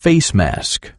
Face mask.